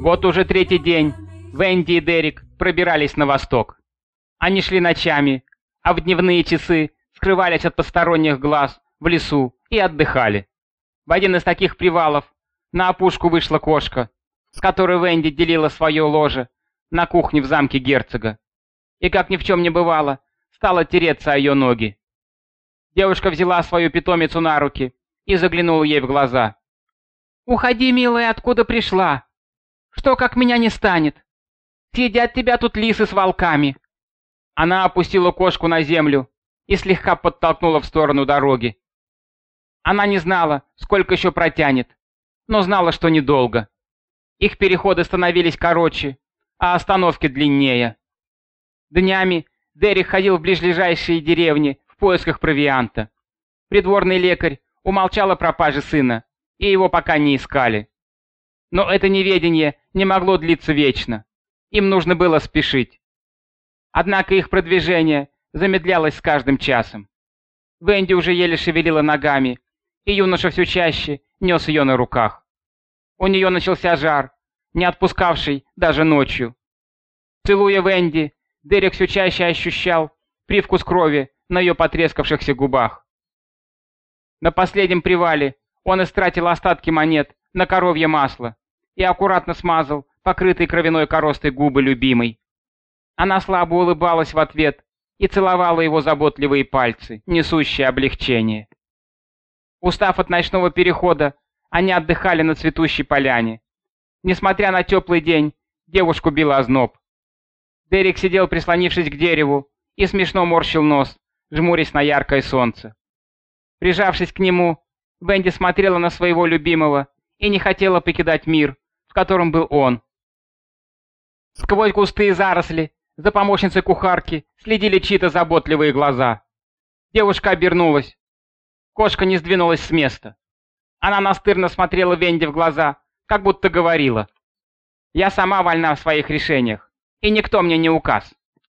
Вот уже третий день Венди и Дерек пробирались на восток. Они шли ночами, а в дневные часы скрывались от посторонних глаз в лесу и отдыхали. В один из таких привалов на опушку вышла кошка, с которой Венди делила свое ложе на кухне в замке герцога. И, как ни в чем не бывало, стала тереться о ее ноги. Девушка взяла свою питомицу на руки и заглянула ей в глаза. «Уходи, милая, откуда пришла. Что, как меня не станет? Съедят тебя тут лисы с волками». Она опустила кошку на землю и слегка подтолкнула в сторону дороги. Она не знала, сколько еще протянет, но знала, что недолго. Их переходы становились короче, а остановки длиннее. Днями Дерек ходил в ближайшие деревни в поисках провианта. Придворный лекарь умолчал о пропаже сына, и его пока не искали. Но это неведение не могло длиться вечно. Им нужно было спешить. Однако их продвижение замедлялось с каждым часом. Венди уже еле шевелила ногами, и юноша все чаще нес ее на руках. У нее начался жар, не отпускавший даже ночью. Целуя Венди, Дерек все чаще ощущал привкус крови на ее потрескавшихся губах. На последнем привале он истратил остатки монет на коровье масло и аккуратно смазал покрытые кровяной коростой губы любимой. Она слабо улыбалась в ответ и целовала его заботливые пальцы, несущие облегчение. Устав от ночного перехода, они отдыхали на цветущей поляне. Несмотря на теплый день, девушку била озноб. Дерек сидел, прислонившись к дереву, и смешно морщил нос, жмурясь на яркое солнце. Прижавшись к нему, Венди смотрела на своего любимого и не хотела покидать мир, в котором был он. Сквозь густые заросли за помощницей кухарки следили чьи-то заботливые глаза. Девушка обернулась. Кошка не сдвинулась с места. Она настырно смотрела Венди в глаза, как будто говорила. «Я сама вольна в своих решениях, и никто мне не указ».